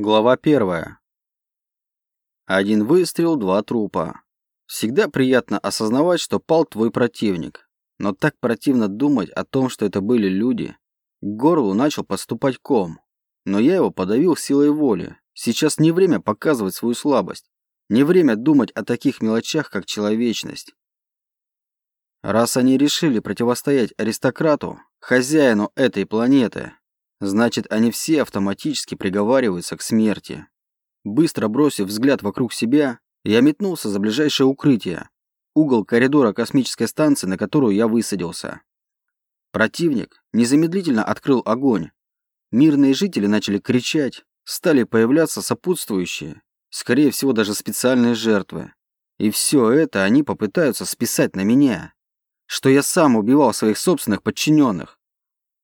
Глава первая. Один выстрел, два трупа. Всегда приятно осознавать, что пал твой противник. Но так противно думать о том, что это были люди. К горлу начал подступать ком. Но я его подавил силой воли. Сейчас не время показывать свою слабость. Не время думать о таких мелочах, как человечность. Раз они решили противостоять аристократу, хозяину этой планеты, Значит, они все автоматически приговариваются к смерти. Быстро бросив взгляд вокруг себя, я метнулся за ближайшее укрытие, угол коридора космической станции, на которую я высадился. Противник незамедлительно открыл огонь. Мирные жители начали кричать, стали появляться сопутствующие, скорее всего, даже специальные жертвы. И все это они попытаются списать на меня. Что я сам убивал своих собственных подчиненных.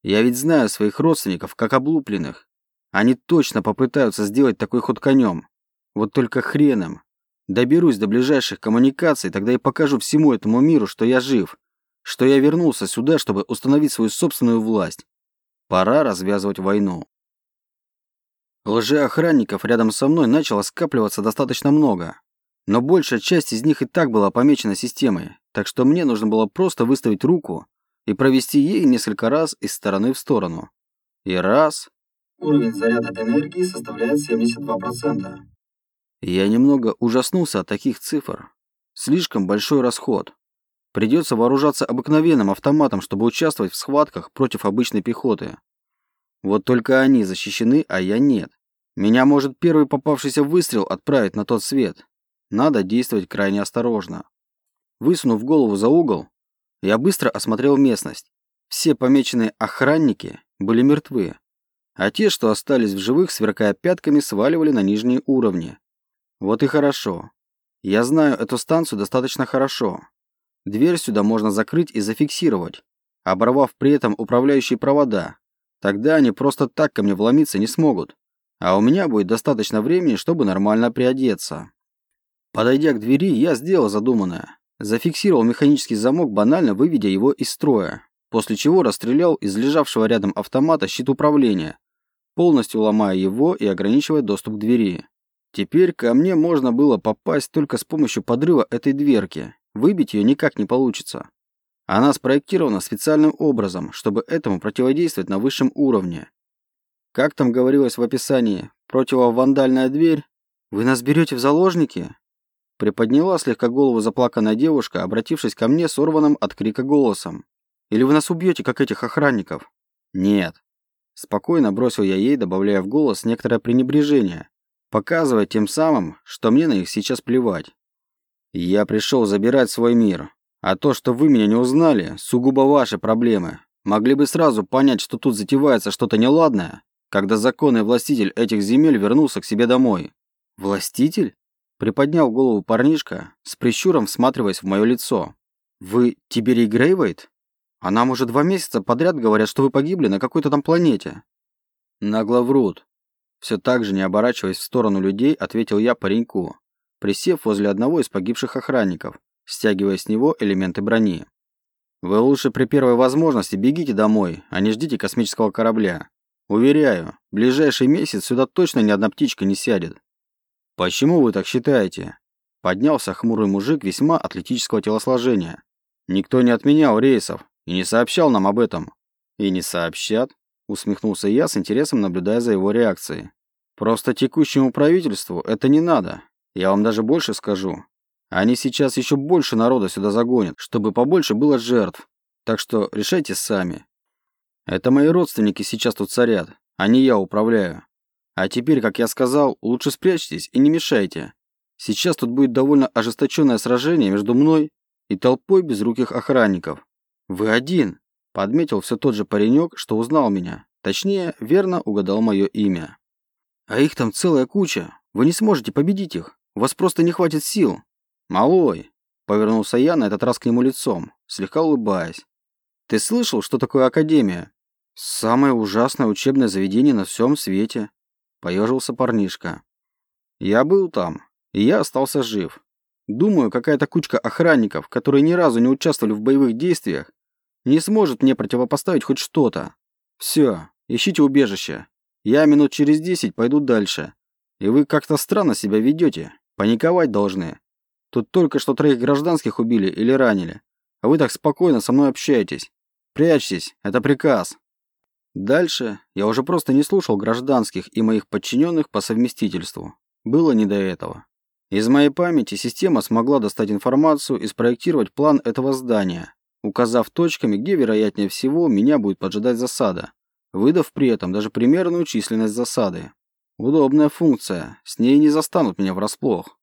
Я ведь знаю своих родственников как облупленных. Они точно попытаются сделать такой ход конем. Вот только хреном. Доберусь до ближайших коммуникаций, тогда и покажу всему этому миру, что я жив, что я вернулся сюда, чтобы установить свою собственную власть. Пора развязывать войну. Лжеохранников рядом со мной начало скапливаться достаточно много. Но большая часть из них и так была помечена системой, так что мне нужно было просто выставить руку и провести ей несколько раз из стороны в сторону. И раз. Уровень заряда энергии составляет 72%. Я немного ужаснулся от таких цифр. Слишком большой расход. Придется вооружаться обыкновенным автоматом, чтобы участвовать в схватках против обычной пехоты. Вот только они защищены, а я нет. Меня может первый попавшийся выстрел отправить на тот свет. Надо действовать крайне осторожно. Высунув голову за угол, я быстро осмотрел местность. Все помеченные охранники были мертвы, а те, что остались в живых, сверкая пятками, сваливали на нижние уровни. Вот и хорошо. Я знаю эту станцию достаточно хорошо. Дверь сюда можно закрыть и зафиксировать, оборвав при этом управляющие провода. Тогда они просто так ко мне вломиться не смогут. А у меня будет достаточно времени, чтобы нормально приодеться. Подойдя к двери, я сделал задуманное. Зафиксировал механический замок, банально выведя его из строя, после чего расстрелял из лежавшего рядом автомата щит управления, полностью ломая его и ограничивая доступ к двери. Теперь ко мне можно было попасть только с помощью подрыва этой дверки. Выбить ее никак не получится. Она спроектирована специальным образом, чтобы этому противодействовать на высшем уровне. Как там говорилось в описании, противовандальная дверь? Вы нас берете в заложники? Приподняла слегка голову заплаканная девушка, обратившись ко мне сорванным от крика голосом. «Или вы нас убьете, как этих охранников?» «Нет». Спокойно бросил я ей, добавляя в голос некоторое пренебрежение, показывая тем самым, что мне на них сейчас плевать. «Я пришел забирать свой мир. А то, что вы меня не узнали, сугубо ваши проблемы. Могли бы сразу понять, что тут затевается что-то неладное, когда законный властитель этих земель вернулся к себе домой». «Властитель?» Приподнял голову парнишка, с прищуром всматриваясь в мое лицо. «Вы Тиберий Грейвейт? А нам уже два месяца подряд говорят, что вы погибли на какой-то там планете». Нагло врут. Все так же, не оборачиваясь в сторону людей, ответил я пареньку, присев возле одного из погибших охранников, стягивая с него элементы брони. «Вы лучше при первой возможности бегите домой, а не ждите космического корабля. Уверяю, ближайший месяц сюда точно ни одна птичка не сядет. «Почему вы так считаете?» Поднялся хмурый мужик весьма атлетического телосложения. «Никто не отменял рейсов и не сообщал нам об этом». «И не сообщат?» Усмехнулся я с интересом, наблюдая за его реакцией. «Просто текущему правительству это не надо. Я вам даже больше скажу. Они сейчас еще больше народа сюда загонят, чтобы побольше было жертв. Так что решайте сами. Это мои родственники сейчас тут царят, а не я управляю. А теперь, как я сказал, лучше спрячьтесь и не мешайте. Сейчас тут будет довольно ожесточенное сражение между мной и толпой безруких охранников. Вы один, подметил все тот же паренек, что узнал меня. Точнее, верно угадал мое имя. А их там целая куча. Вы не сможете победить их. У вас просто не хватит сил. Малой, повернулся я на этот раз к нему лицом, слегка улыбаясь. Ты слышал, что такое академия? Самое ужасное учебное заведение на всем свете поежился парнишка. Я был там, и я остался жив. Думаю, какая-то кучка охранников, которые ни разу не участвовали в боевых действиях, не сможет мне противопоставить хоть что-то. Все, ищите убежище. Я минут через десять пойду дальше. И вы как-то странно себя ведете. Паниковать должны. Тут только что троих гражданских убили или ранили. А вы так спокойно со мной общаетесь. Прячьтесь, это приказ. Дальше я уже просто не слушал гражданских и моих подчиненных по совместительству. Было не до этого. Из моей памяти система смогла достать информацию и спроектировать план этого здания, указав точками, где, вероятнее всего, меня будет поджидать засада, выдав при этом даже примерную численность засады. Удобная функция, с ней не застанут меня врасплох.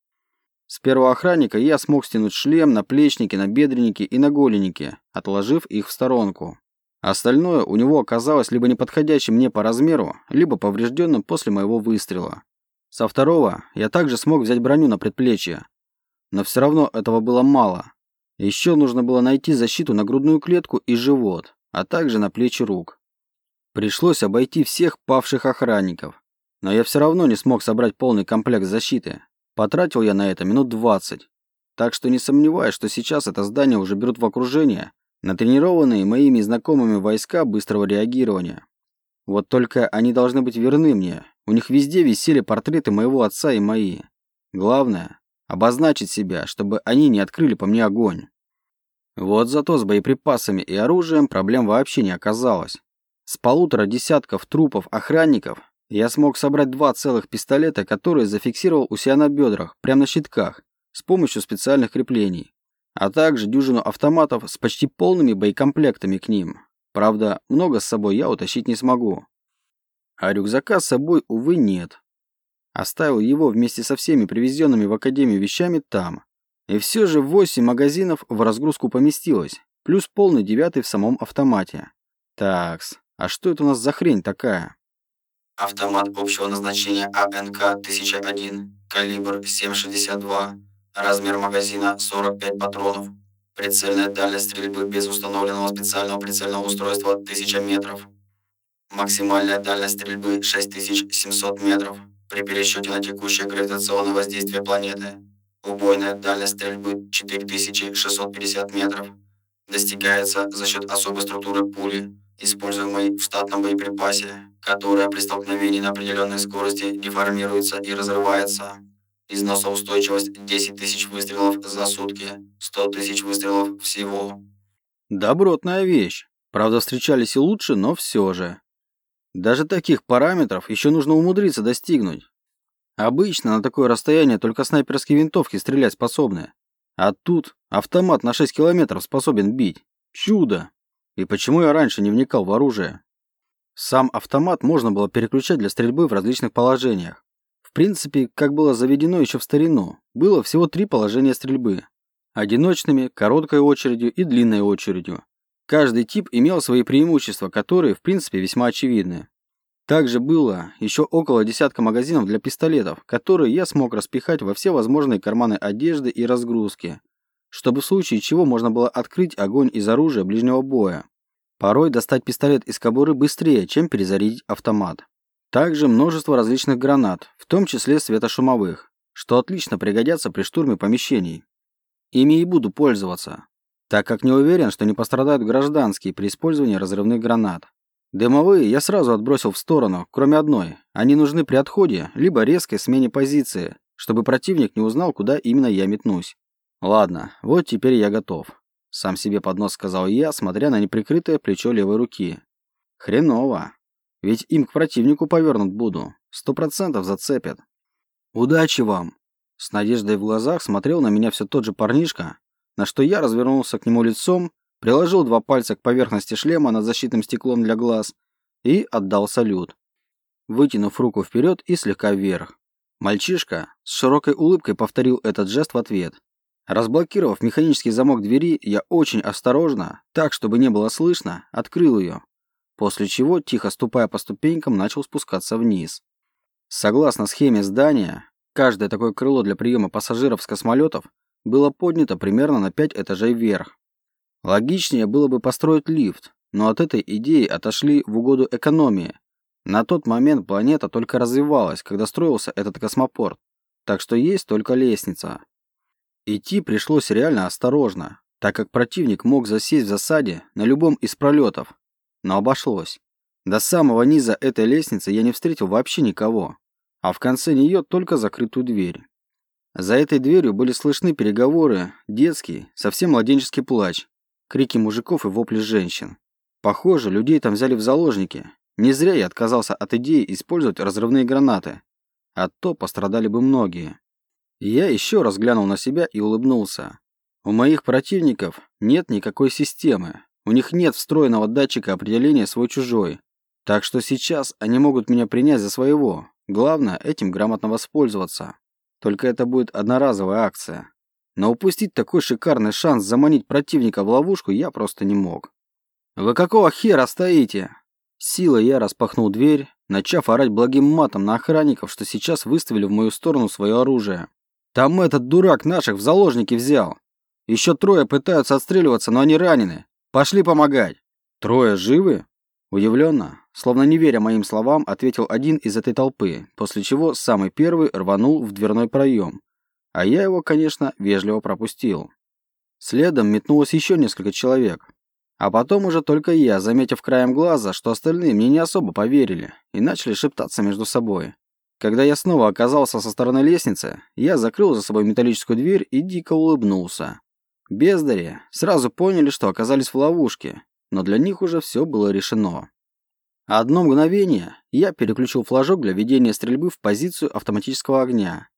С первого охранника я смог стянуть шлем, наплечники, набедренники и наголенники, отложив их в сторонку. Остальное у него оказалось либо неподходящим мне по размеру, либо поврежденным после моего выстрела. Со второго я также смог взять броню на предплечье. Но все равно этого было мало. Еще нужно было найти защиту на грудную клетку и живот, а также на плечи рук. Пришлось обойти всех павших охранников. Но я все равно не смог собрать полный комплект защиты. Потратил я на это минут 20. Так что не сомневаюсь, что сейчас это здание уже берут в окружение натренированные моими знакомыми войска быстрого реагирования. Вот только они должны быть верны мне. У них везде висели портреты моего отца и мои. Главное – обозначить себя, чтобы они не открыли по мне огонь. Вот зато с боеприпасами и оружием проблем вообще не оказалось. С полутора десятков трупов охранников я смог собрать два целых пистолета, которые зафиксировал у себя на бедрах, прямо на щитках, с помощью специальных креплений а также дюжину автоматов с почти полными боекомплектами к ним. Правда, много с собой я утащить не смогу. А рюкзака с собой, увы, нет. Оставил его вместе со всеми привезенными в академию вещами там. И все же 8 магазинов в разгрузку поместилось, плюс полный девятый в самом автомате. Такс, а что это у нас за хрень такая? Автомат общего назначения АНК-1001, калибр 7,62. Размер магазина 45 патронов. Прицельная дальность стрельбы без установленного специального прицельного устройства 1000 метров. Максимальная дальность стрельбы 6700 метров при пересчете на текущее гравитационное воздействие планеты. Убойная дальность стрельбы 4650 метров. Достигается за счет особой структуры пули, используемой в штатном боеприпасе, которая при столкновении на определенной скорости деформируется и разрывается. Износоустойчивость 10 тысяч выстрелов за сутки. 100 тысяч выстрелов всего. Добротная вещь. Правда, встречались и лучше, но все же. Даже таких параметров еще нужно умудриться достигнуть. Обычно на такое расстояние только снайперские винтовки стрелять способны. А тут автомат на 6 километров способен бить. Чудо! И почему я раньше не вникал в оружие? Сам автомат можно было переключать для стрельбы в различных положениях. В принципе, как было заведено еще в старину, было всего три положения стрельбы. Одиночными, короткой очередью и длинной очередью. Каждый тип имел свои преимущества, которые, в принципе, весьма очевидны. Также было еще около десятка магазинов для пистолетов, которые я смог распихать во все возможные карманы одежды и разгрузки, чтобы в случае чего можно было открыть огонь из оружия ближнего боя. Порой достать пистолет из кобуры быстрее, чем перезарядить автомат. Также множество различных гранат, в том числе светошумовых, что отлично пригодятся при штурме помещений. Ими и буду пользоваться, так как не уверен, что не пострадают гражданские при использовании разрывных гранат. Дымовые я сразу отбросил в сторону, кроме одной. Они нужны при отходе, либо резкой смене позиции, чтобы противник не узнал, куда именно я метнусь. Ладно, вот теперь я готов. Сам себе под нос сказал я, смотря на неприкрытое плечо левой руки. Хреново. Ведь им к противнику повернут буду. Сто процентов зацепят. Удачи вам! С надеждой в глазах смотрел на меня все тот же парнишка, на что я развернулся к нему лицом, приложил два пальца к поверхности шлема над защитным стеклом для глаз и отдал салют, вытянув руку вперед и слегка вверх. Мальчишка с широкой улыбкой повторил этот жест в ответ. Разблокировав механический замок двери, я очень осторожно, так, чтобы не было слышно, открыл ее после чего, тихо ступая по ступенькам, начал спускаться вниз. Согласно схеме здания, каждое такое крыло для приема пассажиров с космолетов было поднято примерно на 5 этажей вверх. Логичнее было бы построить лифт, но от этой идеи отошли в угоду экономии. На тот момент планета только развивалась, когда строился этот космопорт, так что есть только лестница. Идти пришлось реально осторожно, так как противник мог засесть в засаде на любом из пролетов, но обошлось. До самого низа этой лестницы я не встретил вообще никого. а в конце нее только закрытую дверь. За этой дверью были слышны переговоры, детский, совсем младенческий плач, крики мужиков и вопли женщин. Похоже, людей там взяли в заложники. Не зря я отказался от идеи использовать разрывные гранаты. А то пострадали бы многие. Я еще раз глянул на себя и улыбнулся. У моих противников нет никакой системы. У них нет встроенного датчика определения свой-чужой. Так что сейчас они могут меня принять за своего. Главное, этим грамотно воспользоваться. Только это будет одноразовая акция. Но упустить такой шикарный шанс заманить противника в ловушку я просто не мог. «Вы какого хера стоите?» Силой я распахнул дверь, начав орать благим матом на охранников, что сейчас выставили в мою сторону свое оружие. «Там этот дурак наших в заложники взял. Еще трое пытаются отстреливаться, но они ранены. Пошли помогать». «Трое живы?» Удивленно, словно не веря моим словам, ответил один из этой толпы, после чего самый первый рванул в дверной проем. А я его, конечно, вежливо пропустил. Следом метнулось еще несколько человек. А потом уже только я, заметив краем глаза, что остальные мне не особо поверили и начали шептаться между собой. Когда я снова оказался со стороны лестницы, я закрыл за собой металлическую дверь и дико улыбнулся. Бездари сразу поняли, что оказались в ловушке, но для них уже все было решено. Одно мгновение я переключил флажок для ведения стрельбы в позицию автоматического огня.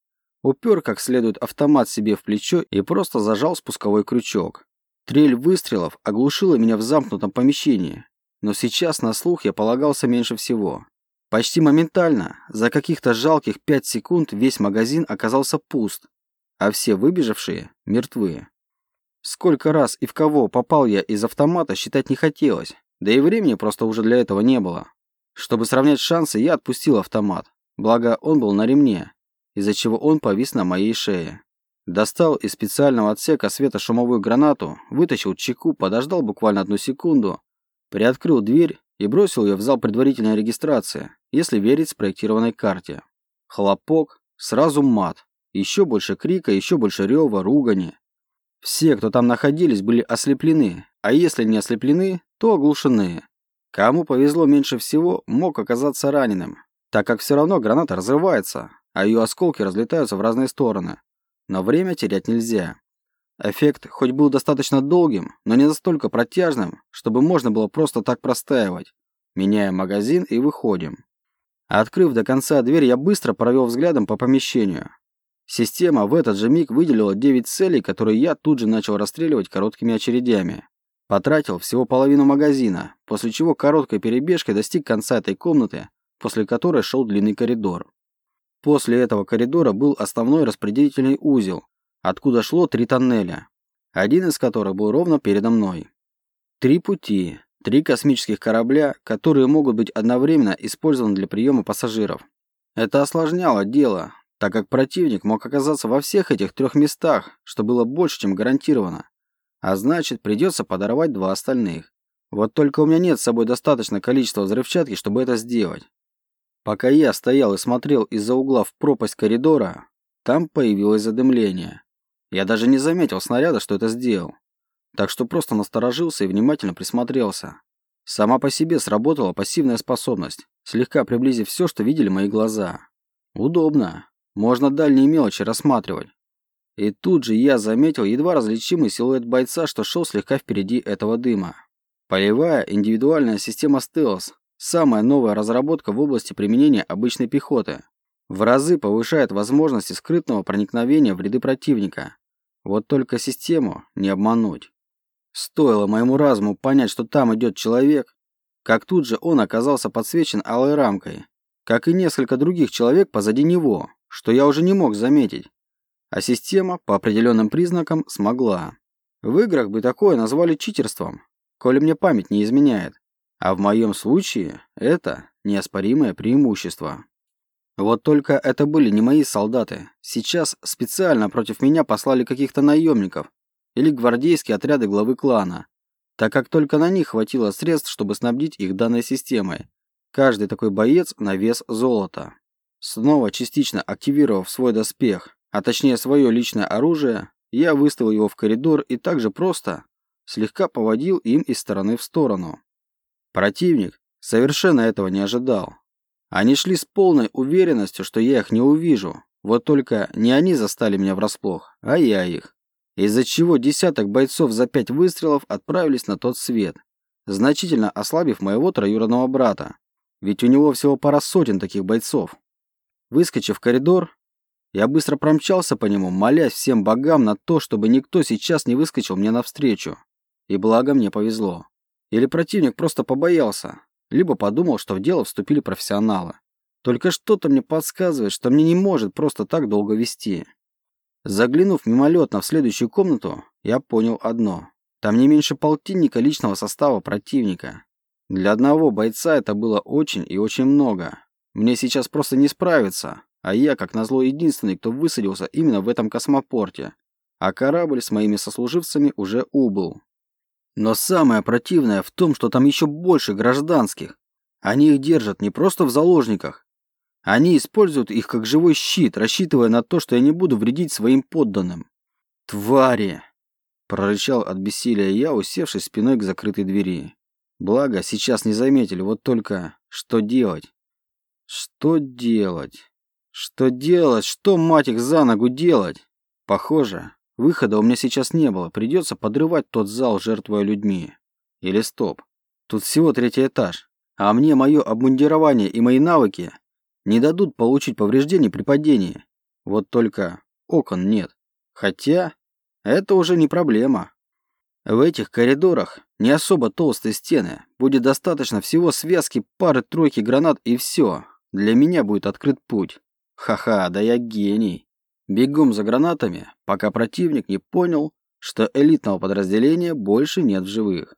Упер как следует автомат себе в плечо и просто зажал спусковой крючок. Трель выстрелов оглушила меня в замкнутом помещении, но сейчас на слух я полагался меньше всего. Почти моментально, за каких-то жалких пять секунд весь магазин оказался пуст, а все выбежавшие мертвы. Сколько раз и в кого попал я из автомата, считать не хотелось. Да и времени просто уже для этого не было. Чтобы сравнять шансы, я отпустил автомат. Благо, он был на ремне, из-за чего он повис на моей шее. Достал из специального отсека светошумовую гранату, вытащил чеку, подождал буквально одну секунду, приоткрыл дверь и бросил ее в зал предварительной регистрации, если верить спроектированной карте. Хлопок, сразу мат, еще больше крика, еще больше рева, ругани. Все, кто там находились, были ослеплены, а если не ослеплены, то оглушены. Кому повезло меньше всего, мог оказаться раненым, так как все равно граната разрывается, а ее осколки разлетаются в разные стороны. Но время терять нельзя. Эффект хоть был достаточно долгим, но не настолько протяжным, чтобы можно было просто так простаивать. Меняем магазин и выходим. Открыв до конца дверь, я быстро провел взглядом по помещению. Система в этот же миг выделила 9 целей, которые я тут же начал расстреливать короткими очередями. Потратил всего половину магазина, после чего короткой перебежкой достиг конца этой комнаты, после которой шел длинный коридор. После этого коридора был основной распределительный узел, откуда шло три тоннеля, один из которых был ровно передо мной. Три пути, три космических корабля, которые могут быть одновременно использованы для приема пассажиров. Это осложняло дело, так как противник мог оказаться во всех этих трех местах, что было больше, чем гарантированно. А значит, придется подорвать два остальных. Вот только у меня нет с собой достаточно количества взрывчатки, чтобы это сделать. Пока я стоял и смотрел из-за угла в пропасть коридора, там появилось задымление. Я даже не заметил снаряда, что это сделал. Так что просто насторожился и внимательно присмотрелся. Сама по себе сработала пассивная способность, слегка приблизив все, что видели мои глаза. Удобно. Можно дальние мелочи рассматривать. И тут же я заметил едва различимый силуэт бойца, что шел слегка впереди этого дыма. Полевая индивидуальная система стелс – самая новая разработка в области применения обычной пехоты. В разы повышает возможности скрытного проникновения в ряды противника. Вот только систему не обмануть. Стоило моему разуму понять, что там идет человек, как тут же он оказался подсвечен алой рамкой, как и несколько других человек позади него, что я уже не мог заметить. А система по определенным признакам смогла. В играх бы такое назвали читерством, коли мне память не изменяет. А в моем случае это неоспоримое преимущество. Вот только это были не мои солдаты. Сейчас специально против меня послали каких-то наемников или гвардейские отряды главы клана, так как только на них хватило средств, чтобы снабдить их данной системой. Каждый такой боец на вес золота. Снова частично активировав свой доспех, а точнее свое личное оружие, я выставил его в коридор и также просто слегка поводил им из стороны в сторону. Противник совершенно этого не ожидал. Они шли с полной уверенностью, что я их не увижу. Вот только не они застали меня врасплох, а я их. Из-за чего десяток бойцов за пять выстрелов отправились на тот свет, значительно ослабив моего троюродного брата. Ведь у него всего пара сотен таких бойцов. Выскочив в коридор, я быстро промчался по нему, молясь всем богам на то, чтобы никто сейчас не выскочил мне навстречу. И благо мне повезло. Или противник просто побоялся, либо подумал, что в дело вступили профессионалы. Только что-то мне подсказывает, что мне не может просто так долго вести. Заглянув мимолетно в следующую комнату, я понял одно. Там не меньше полтинника личного состава противника. Для одного бойца это было очень и очень много. Мне сейчас просто не справиться, а я, как назло, единственный, кто высадился именно в этом космопорте. А корабль с моими сослуживцами уже убыл. Но самое противное в том, что там еще больше гражданских. Они их держат не просто в заложниках. Они используют их как живой щит, рассчитывая на то, что я не буду вредить своим подданным. Твари! Прорычал от бессилия я, усевшись спиной к закрытой двери. Благо, сейчас не заметили, вот только что делать? Что делать? Что делать? Что, мать их, за ногу делать? Похоже, выхода у меня сейчас не было. Придется подрывать тот зал, жертвуя людьми. Или стоп. Тут всего третий этаж. А мне мое обмундирование и мои навыки не дадут получить повреждений при падении. Вот только окон нет. Хотя это уже не проблема. В этих коридорах не особо толстые стены. Будет достаточно всего связки пары-тройки гранат и все. Для меня будет открыт путь. Ха-ха, да я гений. Бегом за гранатами, пока противник не понял, что элитного подразделения больше нет в живых.